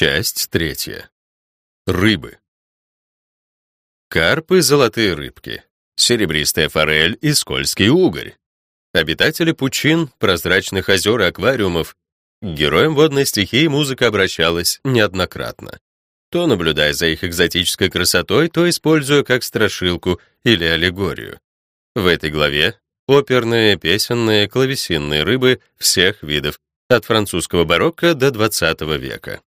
Часть третья. Рыбы. Карпы — золотые рыбки, серебристая форель и скользкий угорь. Обитатели пучин, прозрачных озер и аквариумов. К героям водной стихии музыка обращалась неоднократно. То наблюдая за их экзотической красотой, то используя как страшилку или аллегорию. В этой главе оперные, песенные, клавесинные рыбы всех видов, от французского барокко до XX века.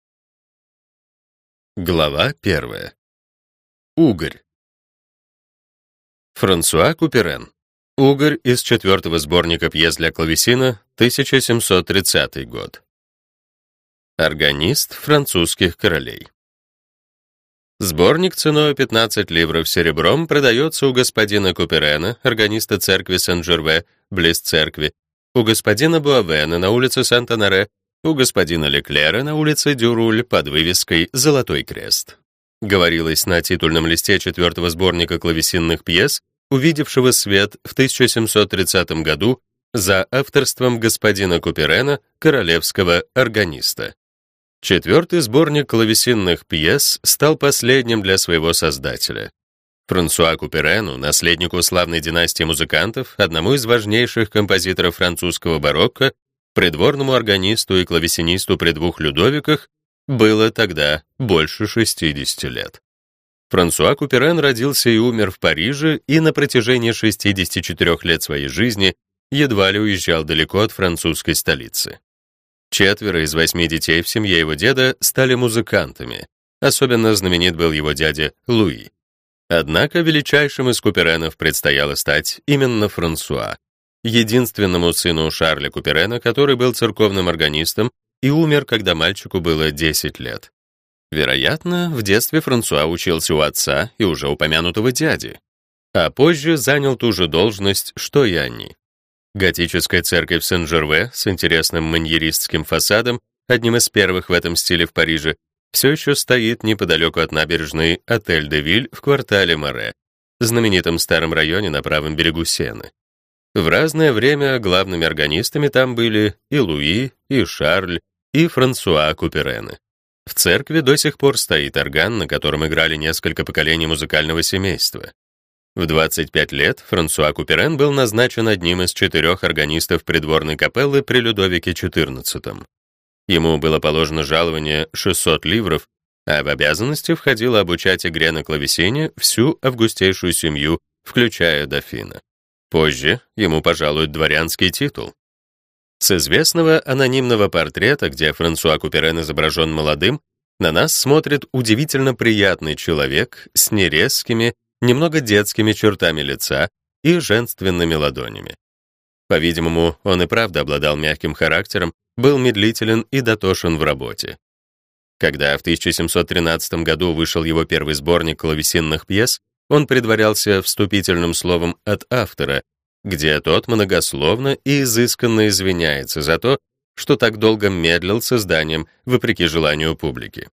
Глава первая. Угорь. Франсуа Куперен. Угорь из четвертого сборника пьес для клавесина, 1730 год. Органист французских королей. Сборник ценой 15 ливров серебром продается у господина Куперена, органиста церкви Сен-Жерве, близ церкви, у господина Буавена на улице Санта-Наре, у господина Леклера на улице Дюруль под вывеской «Золотой крест». Говорилось на титульном листе четвертого сборника клавесинных пьес, увидевшего свет в 1730 году за авторством господина Куперена, королевского органиста. Четвертый сборник клавесинных пьес стал последним для своего создателя. Франсуа Куперену, наследнику славной династии музыкантов, одному из важнейших композиторов французского барокко, придворному органисту и клавесинисту при двух Людовиках, было тогда больше 60 лет. Франсуа Куперен родился и умер в Париже и на протяжении 64 лет своей жизни едва ли уезжал далеко от французской столицы. Четверо из восьми детей в семье его деда стали музыкантами. Особенно знаменит был его дядя Луи. Однако величайшим из Куперенов предстояло стать именно Франсуа, единственному сыну Шарля Куперена, который был церковным органистом и умер, когда мальчику было 10 лет. Вероятно, в детстве Франсуа учился у отца и уже упомянутого дяди, а позже занял ту же должность, что и они. Готическая церковь Сен-Жерве с интересным маньеристским фасадом, одним из первых в этом стиле в Париже, все еще стоит неподалеку от набережной Отель де Виль в квартале Море, знаменитом старом районе на правом берегу Сены. В разное время главными органистами там были и Луи, и Шарль, и Франсуа Куперены. В церкви до сих пор стоит орган, на котором играли несколько поколений музыкального семейства. В 25 лет Франсуа Куперен был назначен одним из четырех органистов придворной капеллы при Людовике XIV. Ему было положено жалование 600 ливров, а в обязанности входило обучать игре на клавесине всю августейшую семью, включая дофина. Позже ему пожалуют дворянский титул. С известного анонимного портрета, где Франсуа Куперен изображен молодым, на нас смотрит удивительно приятный человек с нерезкими, немного детскими чертами лица и женственными ладонями. По-видимому, он и правда обладал мягким характером, был медлителен и дотошен в работе. Когда в 1713 году вышел его первый сборник клавесинных пьес, он предварялся вступительным словом от автора, где тот многословно и изысканно извиняется за то, что так долго медлил с изданием, вопреки желанию публики.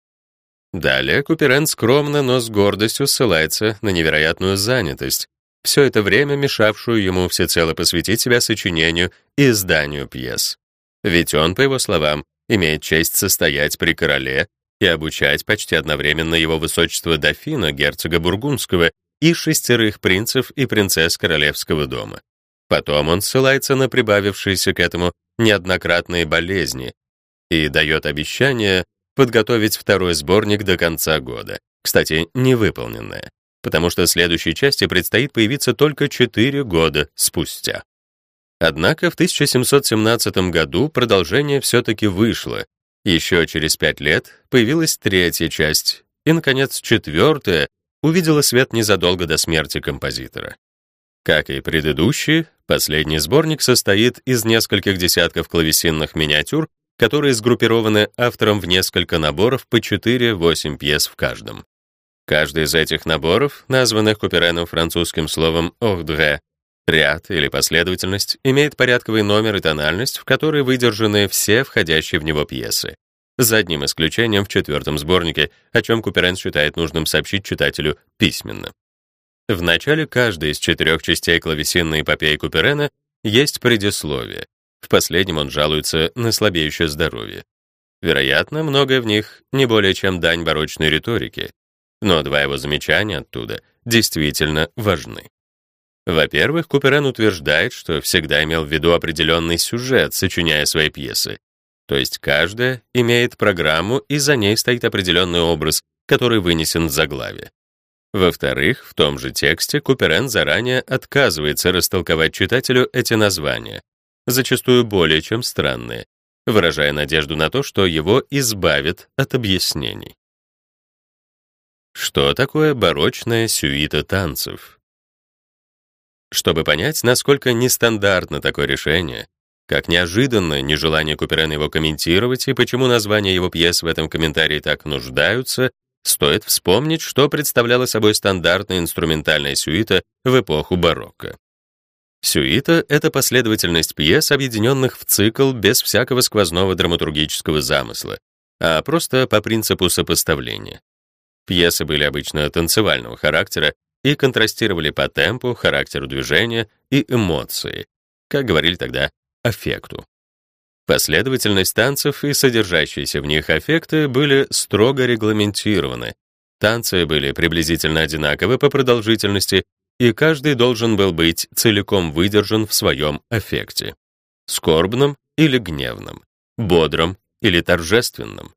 Далее Куперен скромно, но с гордостью ссылается на невероятную занятость, все это время мешавшую ему всецело посвятить себя сочинению и изданию пьес. Ведь он, по его словам, имеет честь состоять при короле и обучать почти одновременно его высочество дофина, герцога Бургундского, и шестерых принцев и принцесс королевского дома. Потом он ссылается на прибавившиеся к этому неоднократные болезни и дает обещание подготовить второй сборник до конца года. Кстати, невыполненное, потому что следующей части предстоит появиться только 4 года спустя. Однако в 1717 году продолжение все-таки вышло. Еще через пять лет появилась третья часть, и, наконец, четвертая увидела свет незадолго до смерти композитора. Как и предыдущие, последний сборник состоит из нескольких десятков клавесинных миниатюр, которые сгруппированы автором в несколько наборов по 4-8 пьес в каждом. Каждый из этих наборов, названных Купереном французским словом «ordre», ряд или последовательность, имеет порядковый номер и тональность, в которой выдержаны все входящие в него пьесы. За одним исключением в четвертом сборнике, о чем Куперен считает нужным сообщить читателю письменно. В начале каждой из четырех частей клавесинной эпопеи Куперена есть предисловие. В последнем он жалуется на слабеющее здоровье. Вероятно, многое в них не более чем дань барочной риторике, но два его замечания оттуда действительно важны. Во-первых, Куперен утверждает, что всегда имел в виду определенный сюжет, сочиняя свои пьесы. То есть каждая имеет программу, и за ней стоит определенный образ, который вынесен в заглавие. Во-вторых, в том же тексте Куперен заранее отказывается растолковать читателю эти названия, зачастую более чем странные, выражая надежду на то, что его избавят от объяснений. Что такое барочная сюита танцев? Чтобы понять, насколько нестандартно такое решение, как неожиданно нежелание Куперена его комментировать и почему названия его пьес в этом комментарии так нуждаются, стоит вспомнить, что представляла собой стандартная инструментальная сюита в эпоху барокко. Сюита — это последовательность пьес, объединенных в цикл без всякого сквозного драматургического замысла, а просто по принципу сопоставления. Пьесы были обычно танцевального характера и контрастировали по темпу, характеру движения и эмоции, как говорили тогда, аффекту. Последовательность танцев и содержащиеся в них аффекты были строго регламентированы. Танцы были приблизительно одинаковы по продолжительности и каждый должен был быть целиком выдержан в своем аффекте. Скорбном или гневном, бодром или торжественном.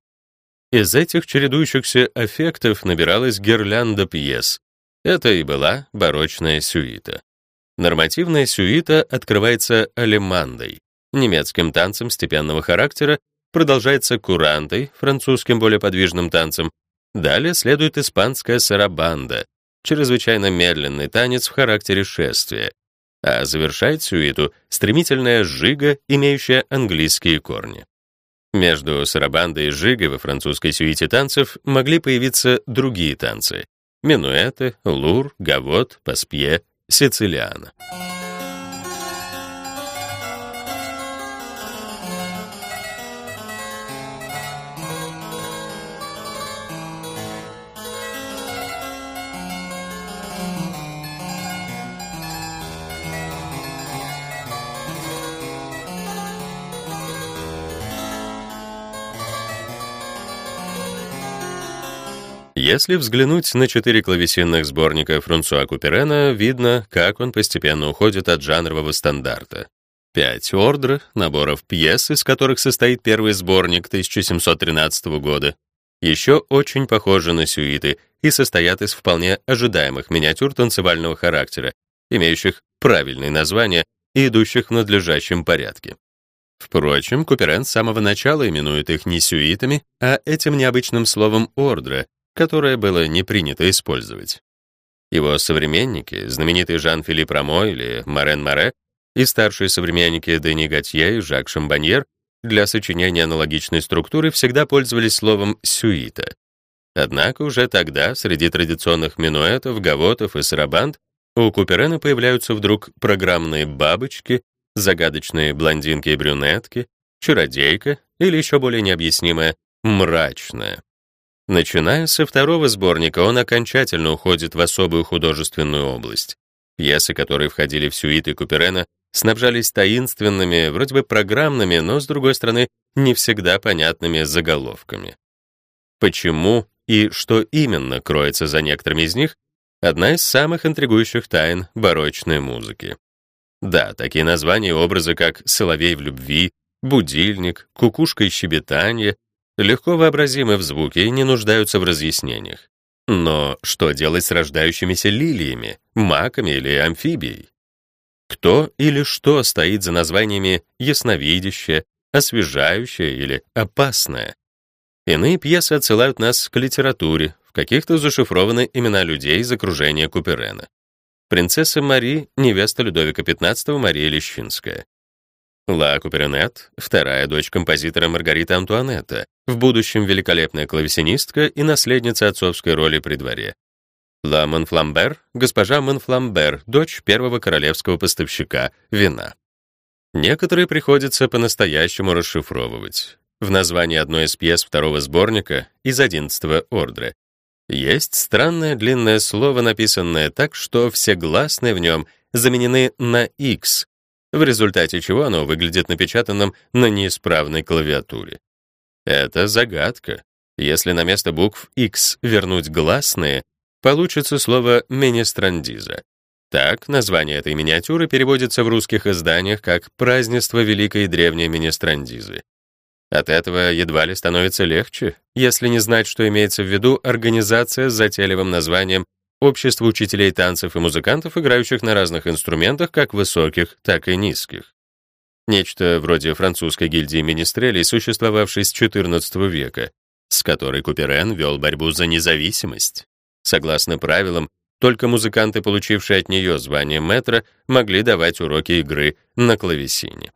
Из этих чередующихся аффектов набиралась гирлянда пьес. Это и была барочная сюита. Нормативная сюита открывается алемандой, немецким танцем степенного характера, продолжается курантой, французским более подвижным танцем. Далее следует испанская сарабанда, чрезвычайно медленный танец в характере шествия, а завершает сюиту стремительная жига, имеющая английские корни. Между сарабандой и жигой во французской сюите танцев могли появиться другие танцы — минуэты, лур, гавот, паспье, сицилиана. Если взглянуть на четыре клавесинных сборника Франсуа Куперена, видно, как он постепенно уходит от жанрового стандарта. Пять ордр, наборов пьес, из которых состоит первый сборник 1713 года, еще очень похожи на сюиты и состоят из вполне ожидаемых миниатюр танцевального характера, имеющих правильные названия и идущих в надлежащем порядке. Впрочем, Куперен с самого начала именует их не сюитами, а этим необычным словом ордра, которое было не принято использовать. Его современники, знаменитый Жан-Филипп Рамо или Марен Маре, и старшие современники Дени Готье и Жак Шамбаньер для сочинения аналогичной структуры всегда пользовались словом «сюита». Однако уже тогда среди традиционных минуэтов, гавотов и сарабанд у Куперена появляются вдруг программные бабочки, загадочные блондинки и брюнетки, чародейка или еще более необъяснимая мрачная. Начиная со второго сборника, он окончательно уходит в особую художественную область. Пьесы, которые входили в сюиты Куперена, снабжались таинственными, вроде бы программными, но, с другой стороны, не всегда понятными заголовками. Почему и что именно кроется за некоторыми из них, одна из самых интригующих тайн барочной музыки. Да, такие названия и образы, как «Соловей в любви», «Будильник», «Кукушка и щебетанье» легко вообразимы в звуке и не нуждаются в разъяснениях. Но что делать с рождающимися лилиями, маками или амфибией? Кто или что стоит за названиями ясновидящее, освежающее или опасное? Иные пьесы отсылают нас к литературе, в каких-то зашифрованы имена людей из окружения Куперена. Принцесса Мари, невеста Людовика XV Мария Лещинская. La Couperinète, вторая дочь композитора Маргарита Антуанетта, в будущем великолепная клавесинистка и наследница отцовской роли при дворе. La Monflambert, госпожа Монфламбер, дочь первого королевского поставщика вина. Некоторые приходится по-настоящему расшифровывать. В названии одной из пьес второго сборника из 11 ордера есть странное длинное слово, написанное так, что все гласные в нем заменены на X, в результате чего оно выглядит напечатанным на неисправной клавиатуре. Это загадка. Если на место букв X вернуть гласные, получится слово «менестрандиза». Так, название этой миниатюры переводится в русских изданиях как «Празднество Великой Древней Менестрандизы». От этого едва ли становится легче, если не знать, что имеется в виду организация с затейливым названием «Общество учителей танцев и музыкантов, играющих на разных инструментах, как высоких, так и низких». Нечто вроде французской гильдии министрелей, существовавшей с XIV века, с которой Куперен вел борьбу за независимость. Согласно правилам, только музыканты, получившие от нее звание мэтра, могли давать уроки игры на клавесине.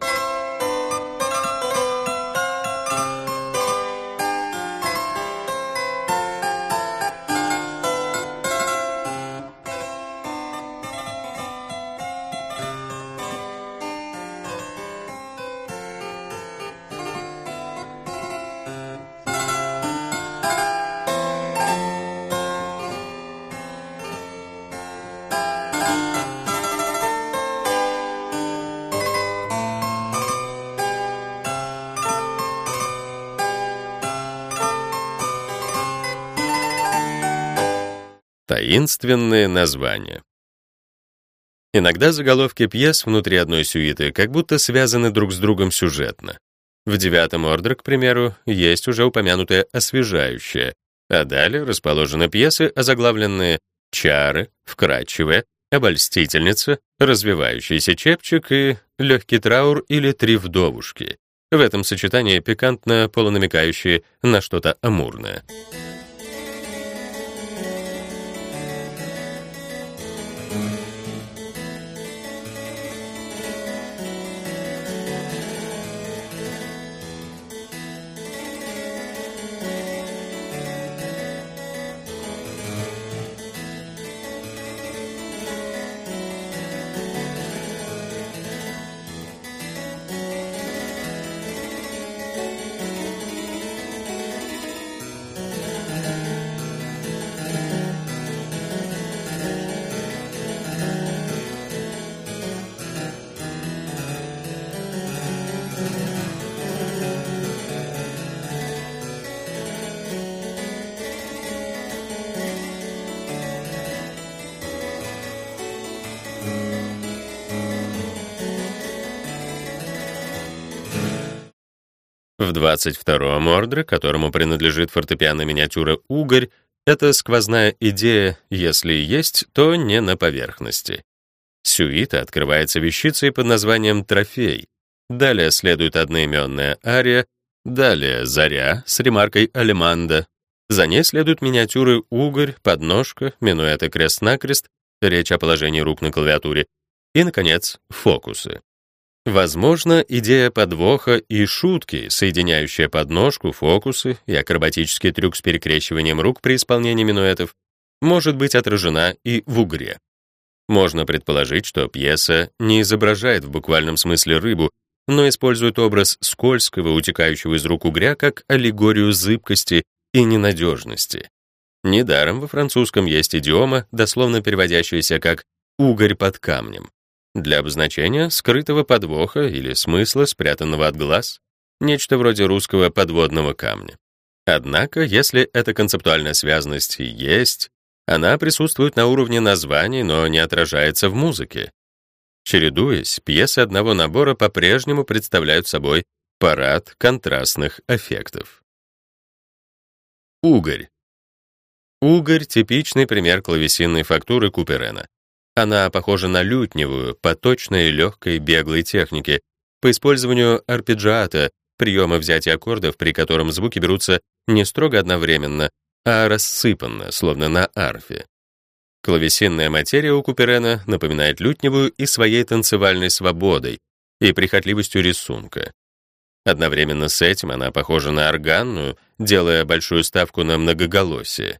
Таинственные названия. Иногда заголовки пьес внутри одной сюиты как будто связаны друг с другом сюжетно. В девятом ордере, к примеру, есть уже упомянутое освежающее, а далее расположены пьесы, озаглавленные «Чары», «Вкрадчивая», «Обольстительница», «Развивающийся чепчик» и «Легкий траур» или «Три вдовушки». В этом сочетании пикантно полунамекающие на что-то амурное. В 22-м ордере, которому принадлежит фортепиано миниатюра «Угорь», это сквозная идея, если и есть, то не на поверхности. Сюита открывается вещицей под названием «Трофей». Далее следует одноименная ария, далее «Заря» с ремаркой «Алеманда». За ней следуют миниатюры «Угорь», «Подножка», «Минуэта крест-накрест», речь о положении рук на клавиатуре и, наконец, «Фокусы». Возможно, идея подвоха и шутки, соединяющая подножку, фокусы и акробатический трюк с перекрещиванием рук при исполнении минуэтов, может быть отражена и в угре. Можно предположить, что пьеса не изображает в буквальном смысле рыбу, но использует образ скользкого, утекающего из рук угря, как аллегорию зыбкости и ненадежности. Недаром во французском есть идиома, дословно переводящаяся как «угорь под камнем» для обозначения скрытого подвоха или смысла, спрятанного от глаз, нечто вроде русского подводного камня. Однако, если эта концептуальная связанность есть, она присутствует на уровне названий, но не отражается в музыке. Чередуясь, пьесы одного набора по-прежнему представляют собой парад контрастных эффектов. Угорь. Угорь — типичный пример клавесинной фактуры Куперена. Она похожа на лютневую, по точной, легкой, беглой технике, по использованию арпеджиата, приема взятия аккордов, при котором звуки берутся не строго одновременно, а рассыпанно, словно на арфе. Клавесинная материя у Куперена напоминает лютневую и своей танцевальной свободой и прихотливостью рисунка. Одновременно с этим она похожа на органную, делая большую ставку на многоголосие.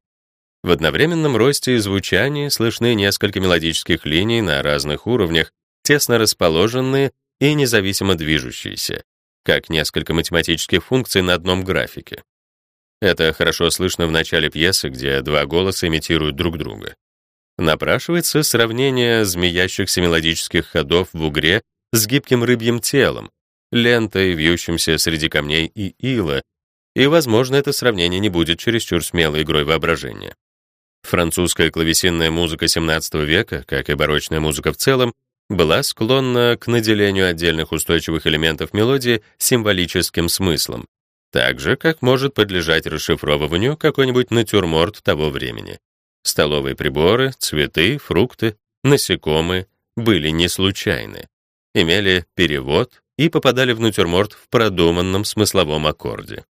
В одновременном росте и звучании слышны несколько мелодических линий на разных уровнях, тесно расположенные и независимо движущиеся, как несколько математических функций на одном графике. Это хорошо слышно в начале пьесы, где два голоса имитируют друг друга. Напрашивается сравнение змеящихся мелодических ходов в угре с гибким рыбьим телом, лентой, вьющимся среди камней и ила, и, возможно, это сравнение не будет чересчур смелой игрой воображения. Французская клавесинная музыка XVII века, как и барочная музыка в целом, была склонна к наделению отдельных устойчивых элементов мелодии символическим смыслом, так же, как может подлежать расшифровыванию какой-нибудь натюрморт того времени. Столовые приборы, цветы, фрукты, насекомые были не случайны, имели перевод и попадали в натюрморт в продуманном смысловом аккорде.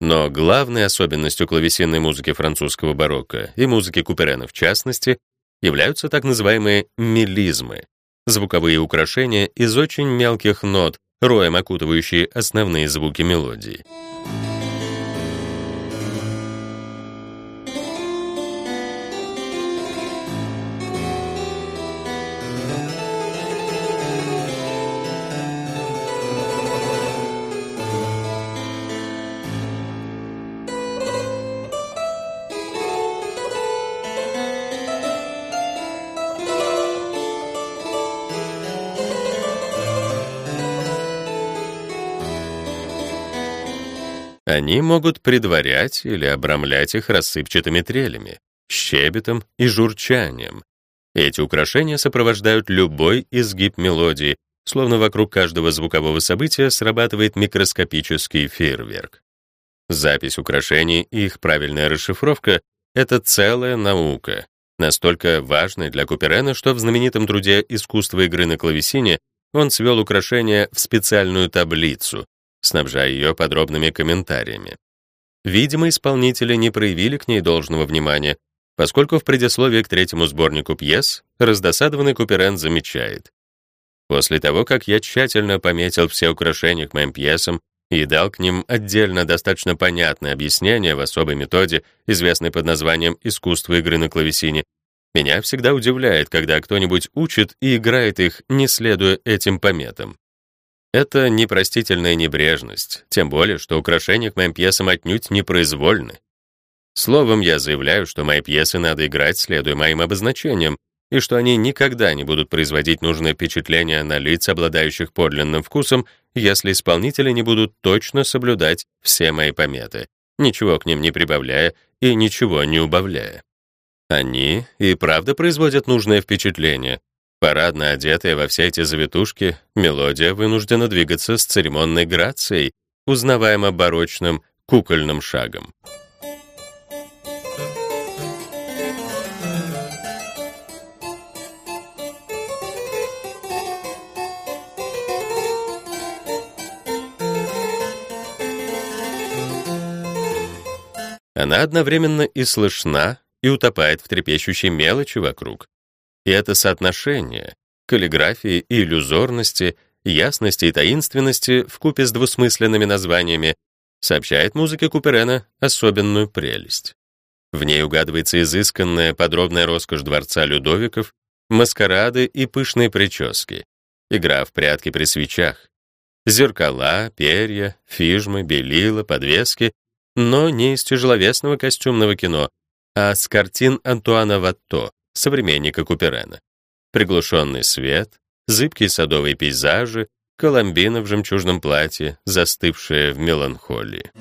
Но главной особенностью клавесинной музыки французского барокко и музыки Куперена в частности являются так называемые мелизмы, звуковые украшения из очень мелких нот, роем окутывающие основные звуки мелодии. Они могут предварять или обрамлять их рассыпчатыми трелями, щебетом и журчанием. Эти украшения сопровождают любой изгиб мелодии, словно вокруг каждого звукового события срабатывает микроскопический фейерверк. Запись украшений и их правильная расшифровка — это целая наука, настолько важная для Куперена, что в знаменитом труде «Искусство игры на клавесине» он свел украшения в специальную таблицу, снабжая ее подробными комментариями. Видимо, исполнители не проявили к ней должного внимания, поскольку в предисловии к третьему сборнику пьес раздосадованный Куперен замечает. После того, как я тщательно пометил все украшения к моим пьесам и дал к ним отдельно достаточно понятное объяснение в особой методе, известной под названием «Искусство игры на клавесине», меня всегда удивляет, когда кто-нибудь учит и играет их, не следуя этим пометам. Это непростительная небрежность, тем более, что украшения к моим пьесам отнюдь не произвольны. Словом, я заявляю, что мои пьесы надо играть, следуя моим обозначениям, и что они никогда не будут производить нужное впечатление на лиц, обладающих подлинным вкусом, если исполнители не будут точно соблюдать все мои пометы, ничего к ним не прибавляя и ничего не убавляя. Они и правда производят нужное впечатление, Парадно одетая во все эти завитушки, мелодия вынуждена двигаться с церемонной грацией, узнаваемо барочным кукольным шагом. Она одновременно и слышна, и утопает в трепещущей мелочи вокруг, и это соотношение каллиграфии и иллюзорности, ясности и таинственности в купе с двусмысленными названиями сообщает музыке Куперена особенную прелесть. В ней угадывается изысканная подробная роскошь дворца Людовиков, маскарады и пышные прически, игра в прятки при свечах, зеркала, перья, фижмы, белила, подвески, но не из тяжеловесного костюмного кино, а с картин Антуана Ватто, современника Куперена. Приглушенный свет, зыбкие садовые пейзажи, Коломбина в жемчужном платье, застывшая в меланхолии.